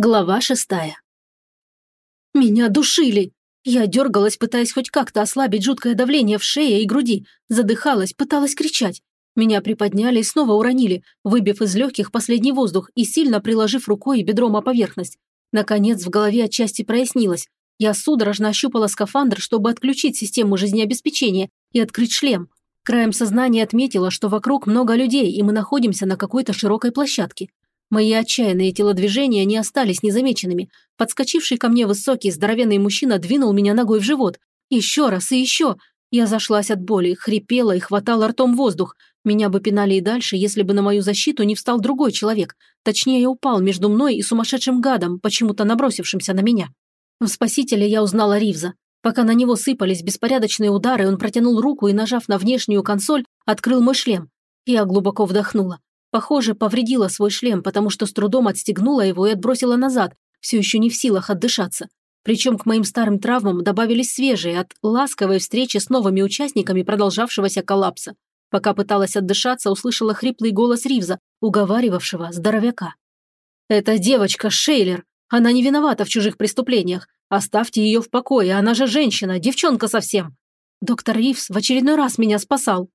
Глава шестая. Меня душили. Я дергалась, пытаясь хоть как-то ослабить жуткое давление в шее и груди, задыхалась, пыталась кричать. Меня приподняли и снова уронили, выбив из легких последний воздух и сильно приложив рукой и бедром о поверхность. Наконец в голове отчасти прояснилось. Я судорожно ощупала скафандр, чтобы отключить систему жизнеобеспечения и открыть шлем. Краем сознания отметила, что вокруг много людей, и мы находимся на какой-то широкой площадке. Мои отчаянные телодвижения не остались незамеченными. Подскочивший ко мне высокий, здоровенный мужчина двинул меня ногой в живот. Еще раз и еще. Я зашлась от боли, хрипела и хватала ртом воздух. Меня бы пинали и дальше, если бы на мою защиту не встал другой человек. Точнее, упал между мной и сумасшедшим гадом, почему-то набросившимся на меня. В спасителе я узнала Ривза. Пока на него сыпались беспорядочные удары, он протянул руку и, нажав на внешнюю консоль, открыл мой шлем. Я глубоко вдохнула. Похоже, повредила свой шлем, потому что с трудом отстегнула его и отбросила назад, все еще не в силах отдышаться. Причем к моим старым травмам добавились свежие от ласковой встречи с новыми участниками продолжавшегося коллапса. Пока пыталась отдышаться, услышала хриплый голос Ривза, уговаривавшего здоровяка. «Это девочка Шейлер. Она не виновата в чужих преступлениях. Оставьте ее в покое, она же женщина, девчонка совсем. Доктор Ривз в очередной раз меня спасал.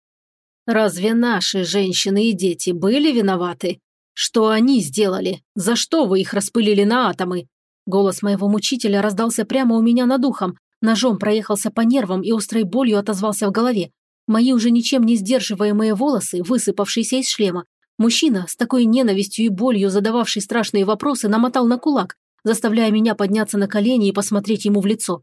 Разве наши женщины и дети были виноваты? Что они сделали? За что вы их распылили на атомы? Голос моего мучителя раздался прямо у меня над ухом, ножом проехался по нервам и острой болью отозвался в голове. Мои уже ничем не сдерживаемые волосы, высыпавшиеся из шлема. Мужчина, с такой ненавистью и болью задававший страшные вопросы, намотал на кулак, заставляя меня подняться на колени и посмотреть ему в лицо.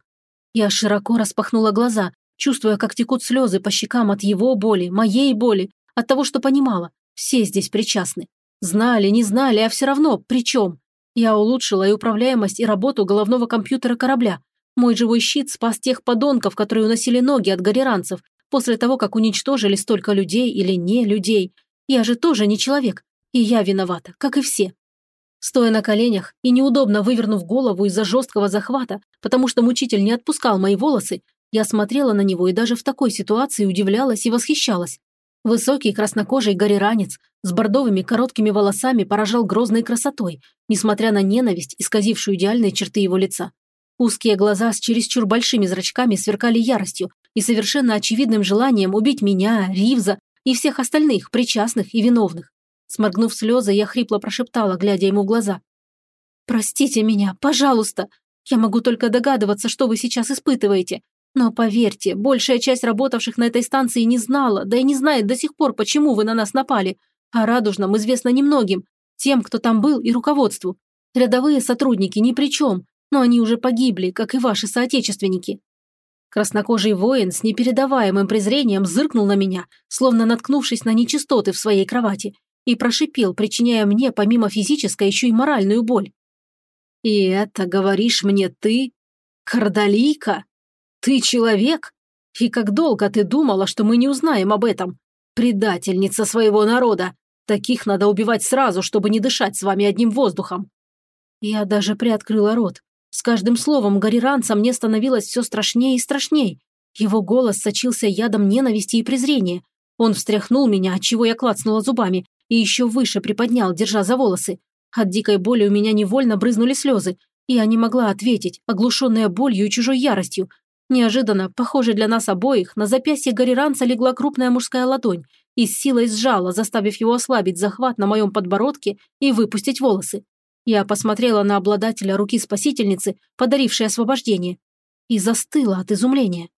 Я широко распахнула глаза, чувствуя, как текут слезы по щекам от его боли, моей боли, от того, что понимала. Все здесь причастны. Знали, не знали, а все равно при чем? Я улучшила и управляемость, и работу головного компьютера корабля. Мой живой щит спас тех подонков, которые уносили ноги от гориранцев, после того, как уничтожили столько людей или не людей. Я же тоже не человек, и я виновата, как и все. Стоя на коленях и неудобно вывернув голову из-за жесткого захвата, потому что мучитель не отпускал мои волосы, я смотрела на него и даже в такой ситуации удивлялась и восхищалась. Высокий краснокожий гореранец с бордовыми короткими волосами поражал грозной красотой, несмотря на ненависть, исказившую идеальные черты его лица. Узкие глаза с чересчур большими зрачками сверкали яростью и совершенно очевидным желанием убить меня, Ривза и всех остальных, причастных и виновных. Сморгнув слезы, я хрипло прошептала, глядя ему в глаза. «Простите меня, пожалуйста. Я могу только догадываться, что вы сейчас испытываете. Но поверьте, большая часть работавших на этой станции не знала, да и не знает до сих пор, почему вы на нас напали. А Радужном известно немногим, тем, кто там был, и руководству. Рядовые сотрудники ни при чем, но они уже погибли, как и ваши соотечественники. Краснокожий воин с непередаваемым презрением зыркнул на меня, словно наткнувшись на нечистоты в своей кровати, и прошипел, причиняя мне помимо физической еще и моральную боль. «И это говоришь мне ты, Кардалийка?» «Ты человек? И как долго ты думала, что мы не узнаем об этом? Предательница своего народа! Таких надо убивать сразу, чтобы не дышать с вами одним воздухом!» Я даже приоткрыла рот. С каждым словом Гариранца мне становилось все страшнее и страшнее. Его голос сочился ядом ненависти и презрения. Он встряхнул меня, отчего я клацнула зубами, и еще выше приподнял, держа за волосы. От дикой боли у меня невольно брызнули слезы. Я не могла ответить, оглушенная болью и чужой яростью, Неожиданно, похоже для нас обоих, на запястье Гариранца легла крупная мужская ладонь и с силой сжала, заставив его ослабить захват на моем подбородке и выпустить волосы. Я посмотрела на обладателя руки спасительницы, подарившей освобождение, и застыла от изумления.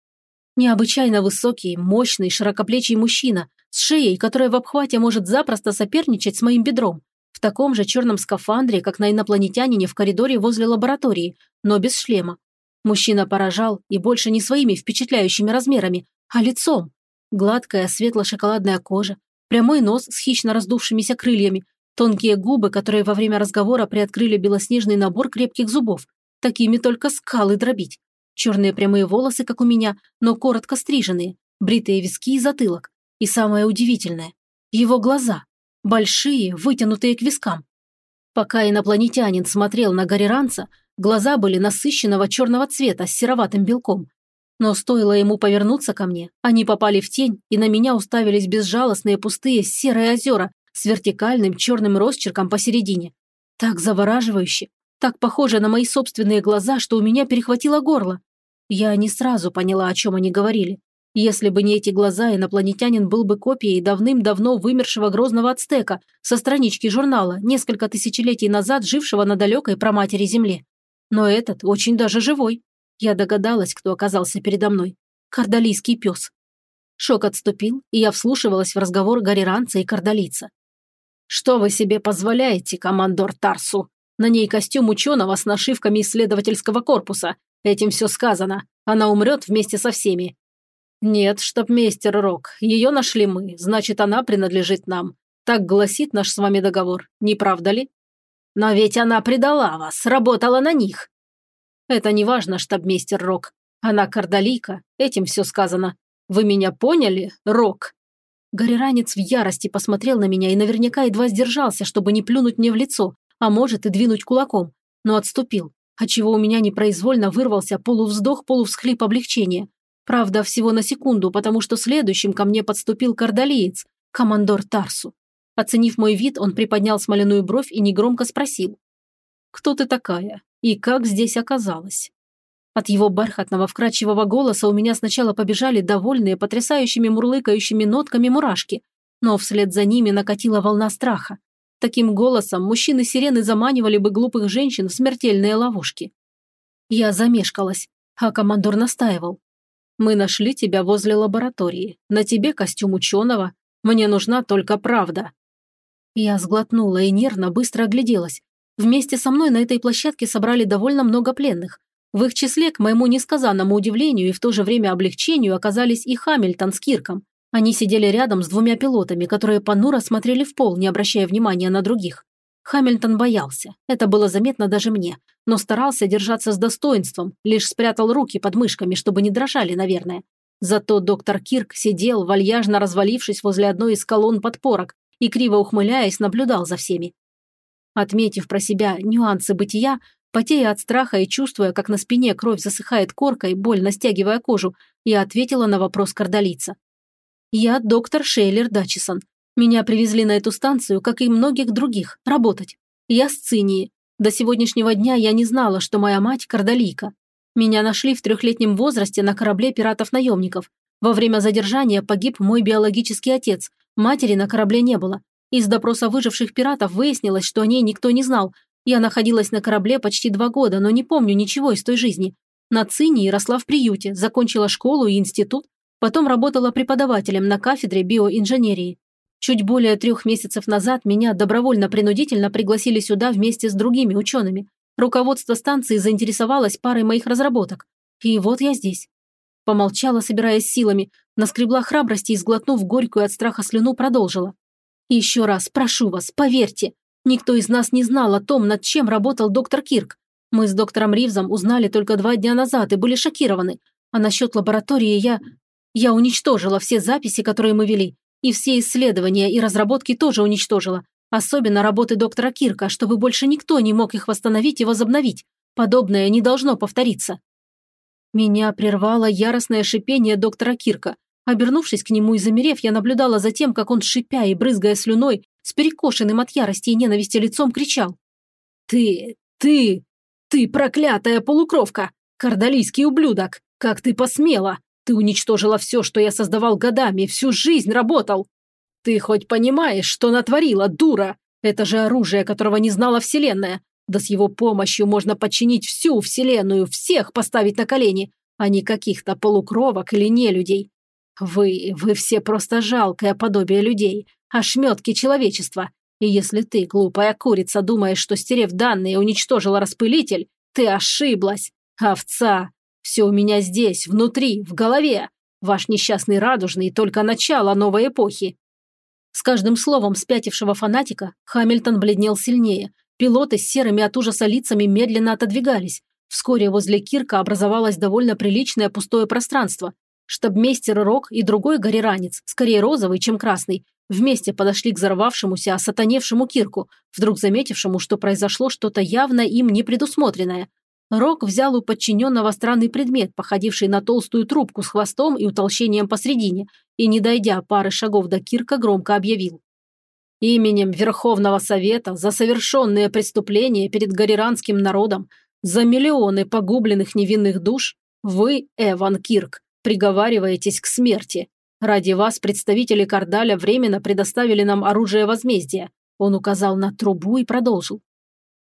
Необычайно высокий, мощный, широкоплечий мужчина с шеей, которая в обхвате может запросто соперничать с моим бедром, в таком же черном скафандре, как на инопланетянине в коридоре возле лаборатории, но без шлема, Мужчина поражал и больше не своими впечатляющими размерами, а лицом. Гладкая светло-шоколадная кожа, прямой нос с хищно раздувшимися крыльями, тонкие губы, которые во время разговора приоткрыли белоснежный набор крепких зубов. Такими только скалы дробить. Черные прямые волосы, как у меня, но коротко стриженные, бритые виски и затылок. И самое удивительное – его глаза. Большие, вытянутые к вискам. Пока инопланетянин смотрел на Гариранца, Глаза были насыщенного черного цвета с сероватым белком. Но стоило ему повернуться ко мне, они попали в тень, и на меня уставились безжалостные пустые серые озера с вертикальным черным росчерком посередине. Так завораживающе, Так похоже на мои собственные глаза, что у меня перехватило горло. Я не сразу поняла, о чем они говорили. Если бы не эти глаза, инопланетянин был бы копией давным-давно вымершего грозного ацтека со странички журнала, несколько тысячелетий назад жившего на далекой проматери Земле. Но этот очень даже живой. Я догадалась, кто оказался передо мной. Кардалийский пес. Шок отступил, и я вслушивалась в разговор гареранца и кардалийца. «Что вы себе позволяете, командор Тарсу? На ней костюм ученого с нашивками исследовательского корпуса. Этим все сказано. Она умрет вместе со всеми. «Нет, штабмейстер Рок, ее нашли мы, значит, она принадлежит нам. Так гласит наш с вами договор, не правда ли?» «Но ведь она предала вас, работала на них». «Это не важно, штабмейстер Рок. Она кардалийка, этим все сказано. Вы меня поняли, Рок?» Гореранец в ярости посмотрел на меня и наверняка едва сдержался, чтобы не плюнуть мне в лицо, а может и двинуть кулаком, но отступил, отчего у меня непроизвольно вырвался полувздох, полувсхлип облегчения. Правда, всего на секунду, потому что следующим ко мне подступил кардалиец, командор Тарсу. Оценив мой вид, он приподнял смоляную бровь и негромко спросил. «Кто ты такая? И как здесь оказалась?» От его бархатного вкрадчивого голоса у меня сначала побежали довольные, потрясающими мурлыкающими нотками мурашки, но вслед за ними накатила волна страха. Таким голосом мужчины-сирены заманивали бы глупых женщин в смертельные ловушки. Я замешкалась, а командор настаивал. Мы нашли тебя возле лаборатории. На тебе костюм ученого. Мне нужна только правда». Я сглотнула и нервно быстро огляделась. Вместе со мной на этой площадке собрали довольно много пленных. В их числе, к моему несказанному удивлению и в то же время облегчению, оказались и Хамильтон с Кирком. Они сидели рядом с двумя пилотами, которые понуро смотрели в пол, не обращая внимания на других. Хамильтон боялся, это было заметно даже мне, но старался держаться с достоинством, лишь спрятал руки под мышками, чтобы не дрожали, наверное. Зато доктор Кирк сидел, вальяжно развалившись возле одной из колонн подпорок и, криво ухмыляясь, наблюдал за всеми. Отметив про себя нюансы бытия, потея от страха и чувствуя, как на спине кровь засыхает коркой, больно стягивая кожу, я ответила на вопрос кардалица. «Я доктор Шейлер Датчисон, меня привезли на эту станцию, как и многих других, работать. Я с Цинии. До сегодняшнего дня я не знала, что моя мать – кардалийка. Меня нашли в трехлетнем возрасте на корабле пиратов-наемников. Во время задержания погиб мой биологический отец. Матери на корабле не было. Из допроса выживших пиратов выяснилось, что о ней никто не знал. Я находилась на корабле почти два года, но не помню ничего из той жизни. На Цинии росла в приюте, закончила школу и институт, потом работала преподавателем на кафедре биоинженерии. Чуть более трех месяцев назад меня добровольно-принудительно пригласили сюда вместе с другими учеными. Руководство станции заинтересовалось парой моих разработок. И вот я здесь. Помолчала, собираясь силами, наскребла храбрости и, сглотнув горькую от страха слюну, продолжила. «Еще раз, прошу вас, поверьте, никто из нас не знал о том, над чем работал доктор Кирк. Мы с доктором Ривзом узнали только два дня назад и были шокированы. А насчет лаборатории я... Я уничтожила все записи, которые мы вели, и все исследования и разработки тоже уничтожила. Особенно работы доктора Кирка, чтобы больше никто не мог их восстановить и возобновить. Подобное не должно повториться. Меня прервало яростное шипение доктора Кирка. Обернувшись к нему и замерев, я наблюдала за тем, как он, шипя и брызгая слюной, с перекошенным от ярости и ненависти лицом кричал. «Ты, ты, ты проклятая полукровка! Кардалийский ублюдок! Как ты посмела! Ты уничтожила все, что я создавал годами, всю жизнь работал. Ты хоть понимаешь, что натворила, дура? Это же оружие, которого не знала Вселенная. Да с его помощью можно подчинить всю Вселенную, всех поставить на колени, а не каких-то полукровок или нелюдей. Вы, вы все просто жалкое подобие людей, ошметки человечества. И если ты, глупая курица, думаешь, что стерев данные уничтожила распылитель, ты ошиблась. Овца, все у меня здесь, внутри, в голове. Ваш несчастный радужный – только начало новой эпохи». С каждым словом спятившего фанатика Хамильтон бледнел сильнее. Пилоты с серыми от ужаса лицами медленно отодвигались. Вскоре возле Кирка образовалось довольно приличное пустое пространство. Штабмейстер Рок и другой гореранец, скорее розовый, чем красный, вместе подошли к взорвавшемуся, осатаневшему Кирку, вдруг заметившему, что произошло что-то явно им не предусмотренное – Рок взял у подчиненного странный предмет, походивший на толстую трубку с хвостом и утолщением посредине, и, не дойдя пары шагов до Кирка, громко объявил. Именем Верховного Совета за совершенные преступления перед Гариранским народом, за миллионы погубленных невинных душ, вы, Эван Кирк, приговариваетесь к смерти. Ради вас представители Кардаля временно предоставили нам оружие возмездия. Он указал на трубу и продолжил.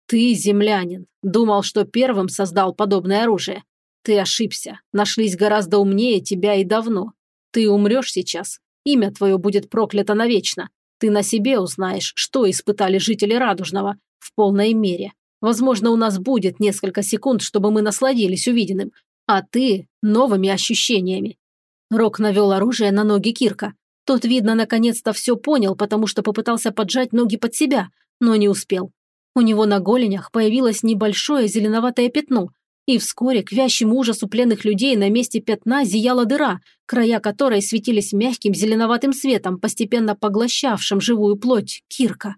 Ты, землянин, думал, что первым создал подобное оружие. Ты ошибся. Нашлись гораздо умнее тебя и давно. Ты умрешь сейчас. Имя твое будет проклято навечно. Ты на себе узнаешь, что испытали жители Радужного в полной мере. Возможно, у нас будет несколько секунд, чтобы мы насладились увиденным, а ты – новыми ощущениями. Рок навел оружие на ноги Кирка. Тот, видно, наконец-то все понял, потому что попытался поджать ноги под себя, но не успел. У него на голенях появилось небольшое зеленоватое пятно, и вскоре к вящему ужасу пленных людей на месте пятна зияла дыра, края которой светились мягким зеленоватым светом, постепенно поглощавшим живую плоть Кирка.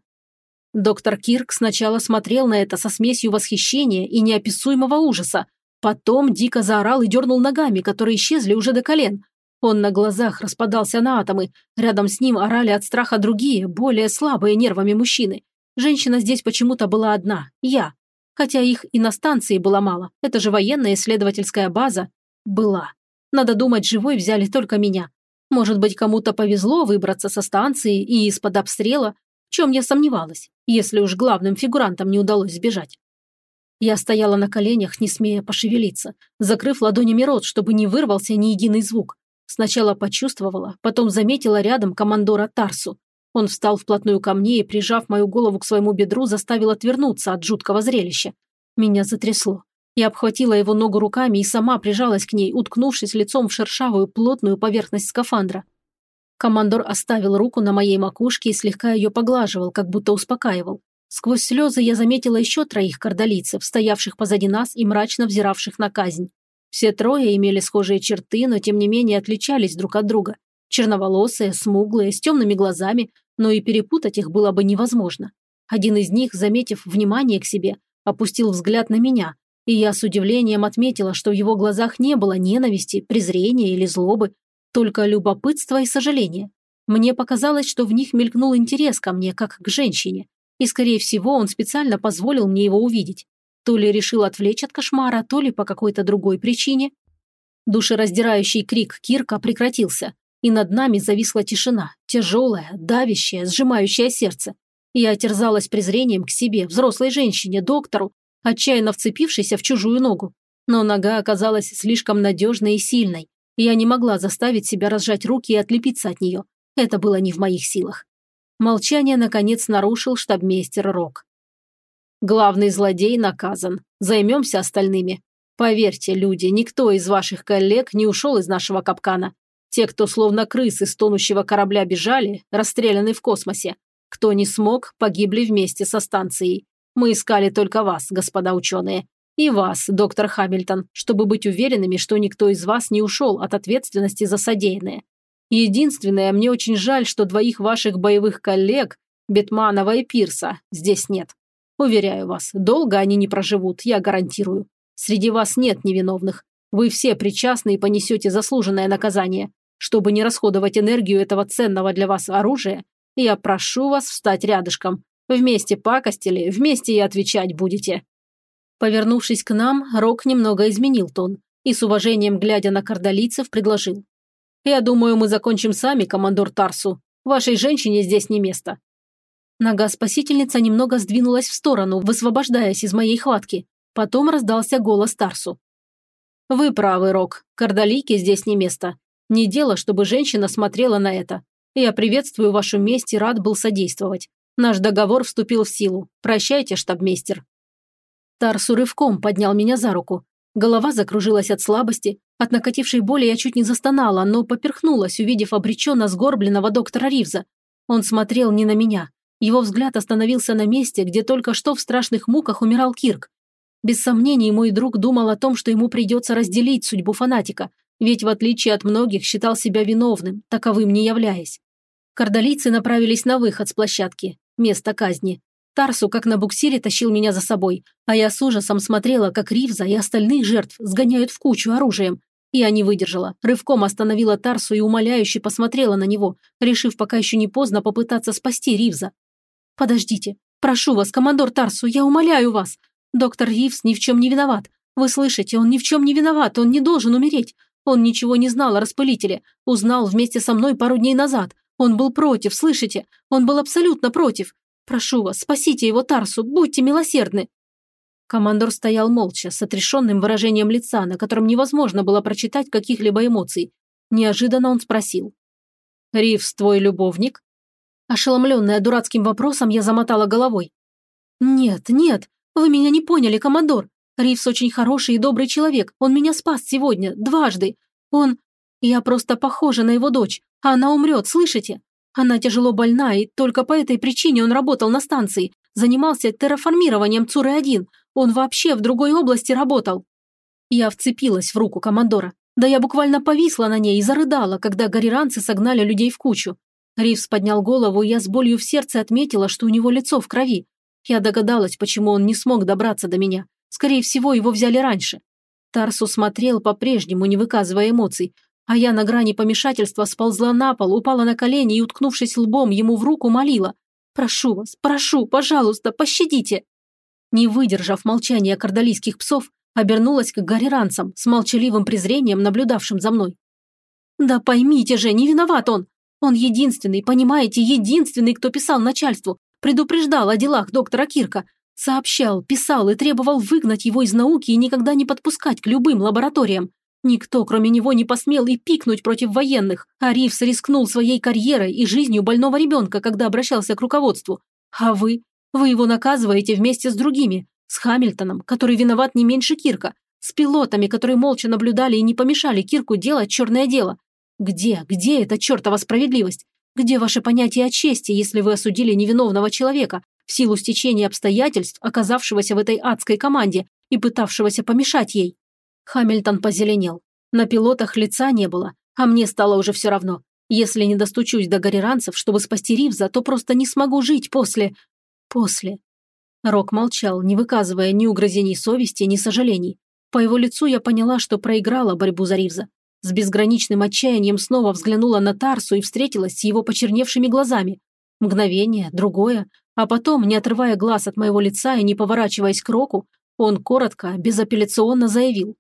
Доктор Кирк сначала смотрел на это со смесью восхищения и неописуемого ужаса, потом дико заорал и дернул ногами, которые исчезли уже до колен. Он на глазах распадался на атомы, рядом с ним орали от страха другие, более слабые нервами мужчины. Женщина здесь почему-то была одна, я. Хотя их и на станции было мало. Это же военная исследовательская база. Была. Надо думать, живой взяли только меня. Может быть, кому-то повезло выбраться со станции и из-под обстрела, в чем я сомневалась, если уж главным фигурантам не удалось сбежать. Я стояла на коленях, не смея пошевелиться, закрыв ладонями рот, чтобы не вырвался ни единый звук. Сначала почувствовала, потом заметила рядом командора Тарсу. Он встал вплотную ко мне и, прижав мою голову к своему бедру, заставил отвернуться от жуткого зрелища. Меня затрясло. Я обхватила его ногу руками и сама прижалась к ней, уткнувшись лицом в шершавую плотную поверхность скафандра. Командор оставил руку на моей макушке и слегка ее поглаживал, как будто успокаивал. Сквозь слезы я заметила еще троих кардалийцев, стоявших позади нас и мрачно взиравших на казнь. Все трое имели схожие черты, но тем не менее отличались друг от друга. Черноволосые, смуглые, с темными глазами, но и перепутать их было бы невозможно. Один из них, заметив внимание к себе, опустил взгляд на меня, и я с удивлением отметила, что в его глазах не было ненависти, презрения или злобы, только любопытство и сожаление. Мне показалось, что в них мелькнул интерес ко мне, как к женщине, и, скорее всего, он специально позволил мне его увидеть. То ли решил отвлечь от кошмара, то ли по какой-то другой причине. Душераздирающий крик Кирка прекратился, и над нами зависла тишина, тяжелая, давящая, сжимающая сердце. Я терзалась презрением к себе, взрослой женщине, доктору, отчаянно вцепившейся в чужую ногу. Но нога оказалась слишком надежной и сильной. Я не могла заставить себя разжать руки и отлепиться от нее. Это было не в моих силах. Молчание, наконец, нарушил штабмейстер Рок. «Главный злодей наказан. Займемся остальными. Поверьте, люди, никто из ваших коллег не ушел из нашего капкана. Те, кто словно крысы с тонущего корабля бежали, расстреляны в космосе. Кто не смог, погибли вместе со станцией. Мы искали только вас, господа ученые. И вас, доктор Хамильтон, чтобы быть уверенными, что никто из вас не ушел от ответственности за содеянное. Единственное, мне очень жаль, что двоих ваших боевых коллег, Бетманова и Пирса, здесь нет. Уверяю вас, долго они не проживут, я гарантирую. Среди вас нет невиновных. Вы все причастны и понесете заслуженное наказание. Чтобы не расходовать энергию этого ценного для вас оружия, я прошу вас встать рядышком. Вместе пакостили, вместе и отвечать будете». Повернувшись к нам, Рок немного изменил тон и с уважением, глядя на кардалийцев, предложил. «Я думаю, мы закончим сами, командор Тарсу. Вашей женщине здесь не место». Нога спасительница немного сдвинулась в сторону, высвобождаясь из моей хватки. Потом раздался голос Тарсу. «Вы правы, Рок. Кардалийке здесь не место. Не дело, чтобы женщина смотрела на это. Я приветствую вашу месть и рад был содействовать. Наш договор вступил в силу. Прощайте, штабмейстер». Тарсу рывком поднял меня за руку. Голова закружилась от слабости. От накатившей боли я чуть не застонала, но поперхнулась, увидев обреченно сгорбленного доктора Ривза. Он смотрел не на меня. Его взгляд остановился на месте, где только что в страшных муках умирал Кирк. Без сомнений, мой друг думал о том, что ему придется разделить судьбу фанатика, ведь в отличие от многих считал себя виновным, таковым не являясь. Кардалийцы направились на выход с площадки, место казни. Тарсу, как на буксире, тащил меня за собой, а я с ужасом смотрела, как Ривза и остальных жертв сгоняют в кучу оружием. Я не выдержала, рывком остановила Тарсу и умоляюще посмотрела на него, решив пока еще не поздно попытаться спасти Ривза. Подождите. Прошу вас, командор Тарсу, я умоляю вас. Доктор Ривс ни в чем не виноват. Вы слышите, он ни в чем не виноват, он не должен умереть. Он ничего не знал о распылителе. Узнал вместе со мной пару дней назад. Он был против, слышите? Он был абсолютно против. Прошу вас, спасите его Тарсу, будьте милосердны. Командор стоял молча, с отрешенным выражением лица, на котором невозможно было прочитать каких-либо эмоций. Неожиданно он спросил. «Ривс твой любовник?» Ошеломленная дурацким вопросом, я замотала головой. «Нет, нет, вы меня не поняли, командор. Ривс очень хороший и добрый человек. Он меня спас сегодня, дважды. Он... Я просто похожа на его дочь, а она умрет, слышите? Она тяжело больна, и только по этой причине он работал на станции. Занимался терраформированием Цуры-1, он вообще в другой области работал. Я вцепилась в руку командора. Да я буквально повисла на ней и зарыдала, когда гориранцы согнали людей в кучу. Ривс поднял голову, и я с болью в сердце отметила, что у него лицо в крови. Я догадалась, почему он не смог добраться до меня. Скорее всего, его взяли раньше. Тарсу смотрел по-прежнему, не выказывая эмоций, а я на грани помешательства сползла на пол, упала на колени и, уткнувшись лбом ему в руку, молила. «Прошу вас, прошу, пожалуйста, пощадите!» Не выдержав молчания кардалийских псов, обернулась к гареранцам с молчаливым презрением, наблюдавшим за мной. «Да поймите же, не виноват он! Он единственный, понимаете, единственный, кто писал начальству, предупреждал о делах доктора Кирка, сообщал, писал и требовал выгнать его из науки и никогда не подпускать к любым лабораториям. Никто, кроме него, не посмел и пикнуть против военных, а Ривс рискнул своей карьерой и жизнью больного ребенка, когда обращался к руководству. А вы? Вы его наказываете вместе с другими, с Хамильтоном, который виноват не меньше Кирка, с пилотами, которые молча наблюдали и не помешали Кирку делать черное дело. Где, где эта чертова справедливость? Где ваше понятие о чести, если вы осудили невиновного человека в силу стечения обстоятельств, оказавшегося в этой адской команде и пытавшегося помешать ей? Хамильтон позеленел. На пилотах лица не было, а мне стало уже все равно. Если не достучусь до гориранцев, чтобы спасти Ривза, то просто не смогу жить после... После. Рок молчал, не выказывая ни угрызений совести, ни сожалений. По его лицу я поняла, что проиграла борьбу за Ривза. С безграничным отчаянием снова взглянула на Тарсу и встретилась с его почерневшими глазами. Мгновение, другое, а потом, не отрывая глаз от моего лица и не поворачиваясь к Року, он коротко, безапелляционно заявил.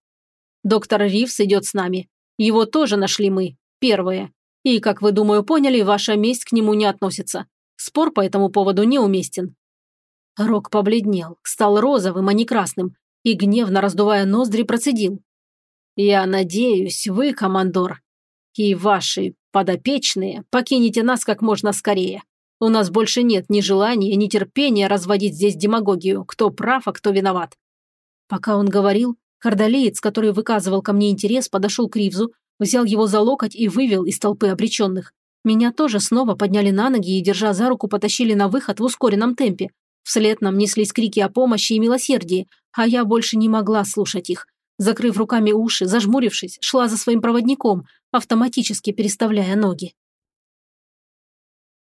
«Доктор Ривз идет с нами. Его тоже нашли мы, первые. И, как вы, думаю, поняли, ваша месть к нему не относится. Спор по этому поводу неуместен. Рок побледнел, стал розовым, а не красным, и, гневно раздувая ноздри, процедил. «Я надеюсь, вы, командор, и ваши подопечные покинете нас как можно скорее. У нас больше нет ни желания, ни терпения разводить здесь демагогию, кто прав, а кто виноват». Пока он говорил, кардалеец, который выказывал ко мне интерес, подошел к Ривзу, взял его за локоть и вывел из толпы обреченных. Меня тоже снова подняли на ноги и, держа за руку, потащили на выход в ускоренном темпе, Вслед нам неслись крики о помощи и милосердии, а я больше не могла слушать их. Закрыв руками уши, зажмурившись, шла за своим проводником, автоматически переставляя ноги.